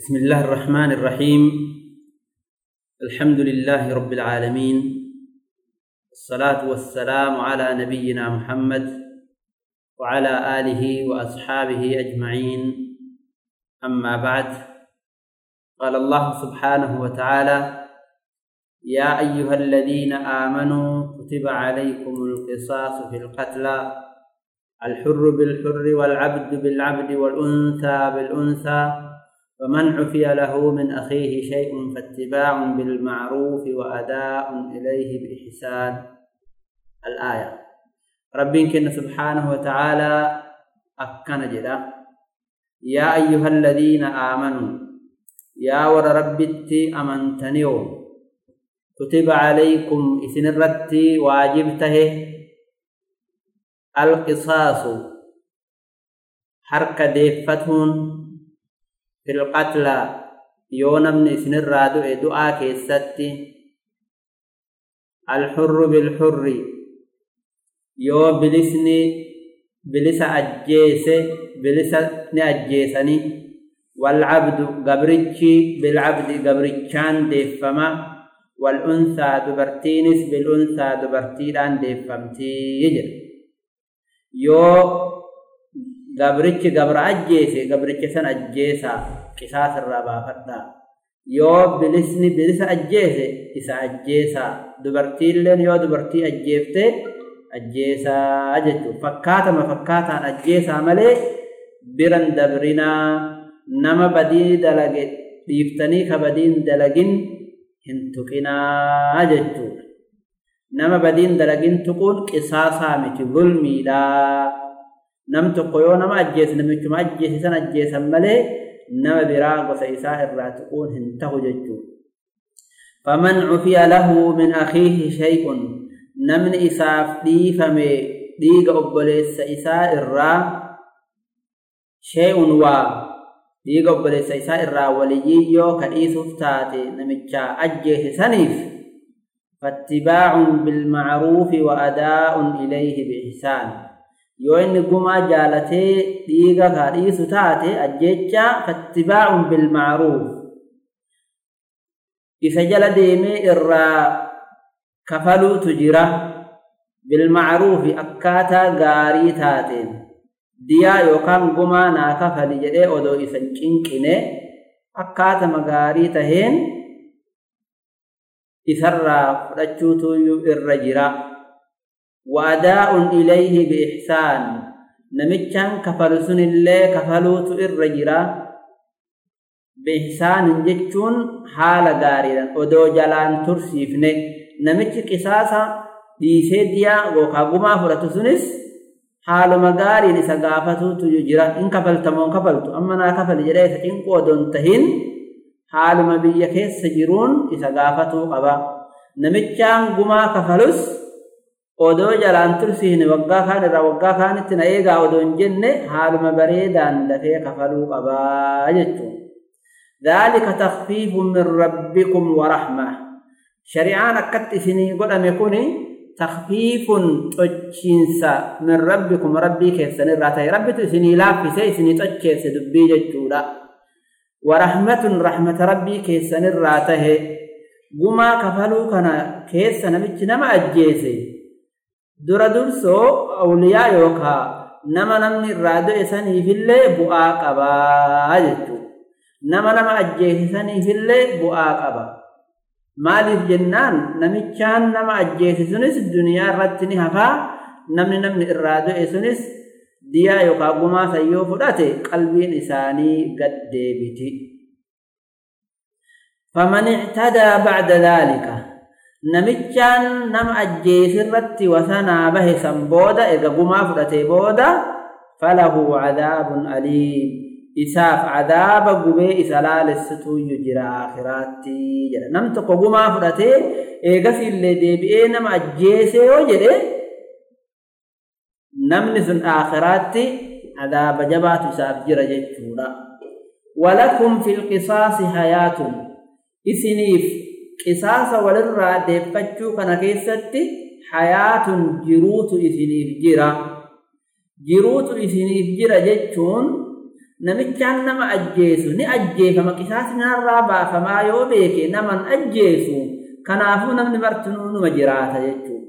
بسم الله الرحمن الرحيم. الحمد لله رب العالمين. الصلاة والسلام على نبينا محمد وعلى آله وأصحابه أجمعين. أما بعد قال الله سبحانه وتعالى يا أيها الذين آمنوا كتب عليكم القصاص في القتلى الحر بالحر والعبد بالعبد والأنثى بالأنثى ومن عفي له من أخيه شيء فاتباع بالمعروف وأداء إليه بإحسان. الآية. ربي كن سبحانه وتعالى أكن جدا. يا أيها الذين آمنوا يا ور ربتي أمنتنيو كتب عليكم إسن الرتي واجبته. القصاص. حركة ديفتون في القتلى yoo namni isinirraa du'e du'aa keessatti alxurru bilxurri yoo bilisni bilisa ajjeese bilisa ni ajjeesani walcabdu gabrichi bilcabdi gabrichaan deeffama wal'unsaa dubartiinis bil'unsaa dubartiidhaan deeffamtii jedha yoo gabrichi gabra ajjeese gabricha san ajjeesaa qisaas irraa baafadhaa yoo bilisni bilisa ajjeese isa ajjeesaa dubartiilleen yoo dubartii ajjeefte ajjeesaa jechuun fakkaatama fakkaataan ajjeesaa malee biran dabrinaa nama badii dalage dhiiftanii ka badiin dalagin hin tuqinaa jechuudha nama badiin dalagin tuquun qisaasaa miti zulmiidhaa nama ajjeese namichuma ajjeese san ajjeesan malee nama biraa gosa isaa irraa tuquun hin tahu jechuudha. فمن عفي له من أخيه شيء نمن إساف ديفم ديق أبوليس إساء الرا شيء وا. ديق أبوليس إساء الرا ولييو كإيسوف تاتي نمتشا أجيه سنيف. فاتباع بالمعروف وأداء إليه بإحسان. Yoo inni gumaa jaalatee dhiiga kaa dhiisu taate ajjecha fattibaa'un bilma'ruuf isa jala deemee irraa kafaluutu jira. Bilma'ruufi akkaataa gaarii taateen. Diyaa yookaan gumaa naa kafali jedhee odoo isan cinqine akkaatama gaarii taheen isarraa fudhachuutu irra jira وأداء إليه بإحسان. نمتشان كفل سن الله كفلوت الرجرا بإحسان جتشون حال غاريدا ودو جلان ترسيفنه نمتش قصاصا ديسي ديا وكا غما فرت سنس. حال مغاري نسا غافتو تجرا إن كفلت مون كفلت أما نا كفل جرا إن قودون تهين. حال مبيا كيس سجرون إسا غافتو قبا نمتشان غما كفلس odoo jalaan tursiihne waggaa kaan irraa waggaa kaanitti na eegaa odoo hin jenne haaluma bareedaan dafee kafaluu qabaa jechuun. ذلك تخفيف من ربكم ورحمة شريعان أكت إسني قدم يكون تخفيف تجنسا من ربكم ربي كيف سنراته ربي تسني لا في سي سني تجنس دبي جتولا ورحمة رحمة ربي كيف سنراته قما كفلوا كان كيف سنبتش نما أجيسي dura dursoo awliyaa yookaa nama namni irraa du'e saniifillee bu'aa qabaa jechuudha. Nama nama ajjeesisaniifillee bu'aa qaba. Maaliif jennaan namichaan nama ajjeese sunis duniyaa irratti ni hafaa namni namni irraa du'e sunis diyaa yookaan gumaa sayyoo fudhate qalbiin isaanii gad deebiti. فمن اعتدى بعد ذلك namichaan nama ajjeesirratti wasanaa bahe san booda erga gumaa fudhatee booda falahu cadaabun aliim isaaf cadaaba gubee isa laalessituuyyu jira aakhiraatti jedha nam tokko gumaa fudhatee eegasiillee deebi'ee nama ajjeesee yoo jedhe namni sun aakhiraatti cadaaba jabaatu isaaf jira jechuudha walakum fi lqisaasi hayaatun isiniif qisaasa walirraa deeffachuu kana keessatti hayaatun jiruutu isiniif jira jiruutu isiniif jira jechuun namichaan nama ajjeesu ni ajjeefama qisaasni narraa baafamaa yoo beeke naman ajjeesu kanaafuu namni martinuu numa jiraata jechuudha.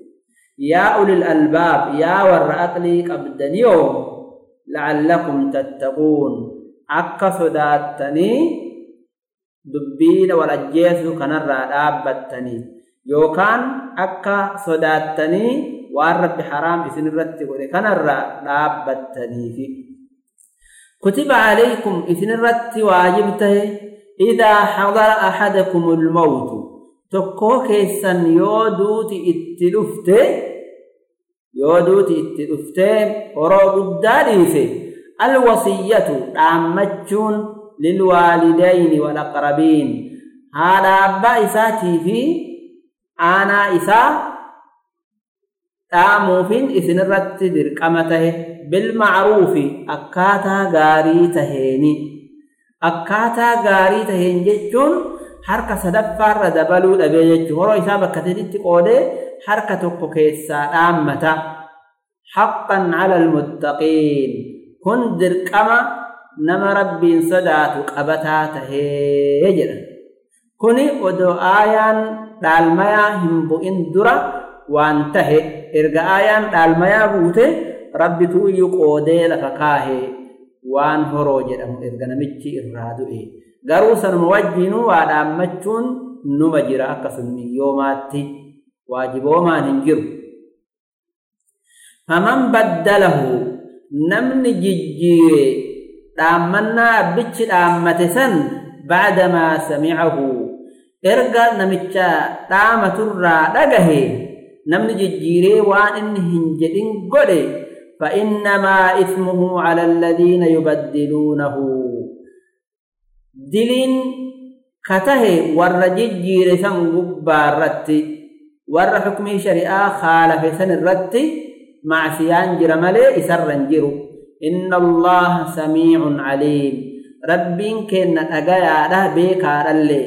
Yaa ulil albaab yaa warra aqlii qabdaniyoo la'allakum tattaquun akka sodaattanii dubbiina wal ajjeesuu kanarraa dhaabbattanii yookaan akka sodaattanii waan rabbi haraam isinirratti godhe kanarraa dhaabbattaniifi. كتب عليكم إذن الرت واجب ته إذا حضر أحدكم الموت تكو كيسن يودوت اتلفت يودوت اتلفت ورو قداريف الوصية عامتشون lilwaalidayni walaqrabiin haadha abbaa isaatii fi aanaa isaa dhaamuufin isinirratti dirqama tahe bilmacruufi akkaataa gaarii taheeni akkaataa gaarii taheen jechuun harka sadaffaarra dabaluu dhabee jechuu horoo isaa bakka saditti qoodee harka tokko keessaa dhaammata haqqan cala almuttaqiin kun dirqama nama rabbiin sodaatu qabataa tahee jedha. Kuni odoo aayaan dhaalmayaa hin bu'in dura waan tahe erga aayaan dhaalmayaa buute rabbitu iyyuu qoodee lafa kaahee waan horoo jedhamu erga namichi irraa du'e. Garuu sanuma wajjiinuu waa dhaammachuun numa jira akka sunniyoomaatti waajiboomaan hin jiru. Faman baddalahu namni jijjiire dhaammannaa abbichi dhaammate san bacdamaa samicahu erga namicha dhaamaturraa dhagahe namni jijjiiree waan inni hin jedhin godhe فإنما إثمه على الذين يبدلونه دلين كته ور ججير سن غبارت ور حكم شريعة خالف سن الرت مع سيان جرمالي إسرن جرو إن الله سميع عليم. ربين كن أغايا ده بيكا رلي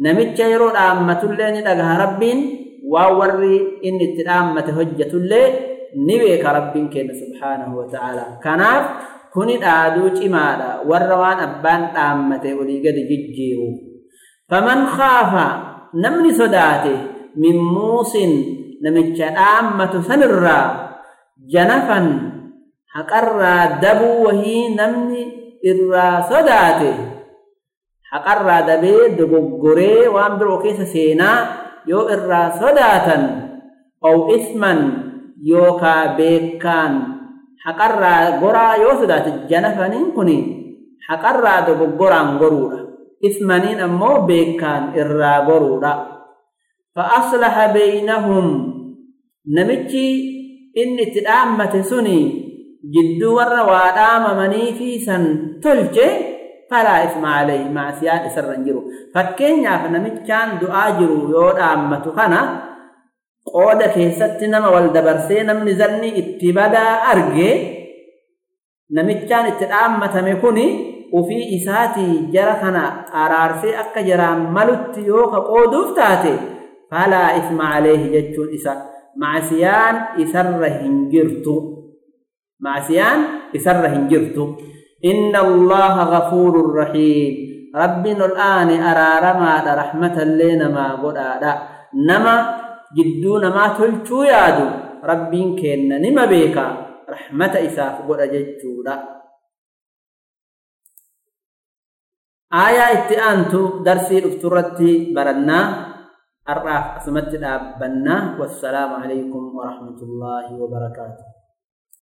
نمتش يرو آمة اللي ندغها ربين. ووري إن اتدامة هجة اللي نبيك ربين كن سبحانه وتعالى. كناف كوني دادو چمادا وروان أبان آمة ولي قد ججيرو فمن خاف نمني صداته من موس. نمتش آمة سنرا جنفا haqarraa dabuu wahii namni irraa sodaate. Haqarraa dabee dogoggoree waan biroo keessa seenaa yoo irraa sodaatan ow isman yookaa beekkaan. Haqarraa goraa yoo sodaate janafaniin kuni haqarraa dogoggoraan goruudha. Ismaniin ammoo beekkaan irraa goruudha. Fa aslaha beeynahum namichi inni itti dhaammate suni jidduu warra waa dhaamamanii fi san tolche falaa isma alayhi maasiyaan isarra hin jiru. Fakkeenyaaf namichaan du'aa jiru yoo dhaammatu kana qooda keessatti nama wal dabarsee namni zanni itti badaa arge namichaan itti dhaammatame kuni ufii isaatii jara kana araarsee akka jaraan malutti yoo ka qooduuf taate falaa isma alayhi jechuun isa maasiyaan isarra hin jirtu isarra hin jirtu إن الله غفور رحيم. ربنا الآن أرارما رحمة لنا ما قد نما جدون ما تلتو يادو. ربين كينا نما بيكا. رحمة إساف قد جدتو آية اتئانتو درسي افترتي برنا. الراف أسمت الأبنا والسلام عليكم ورحمة الله وبركاته.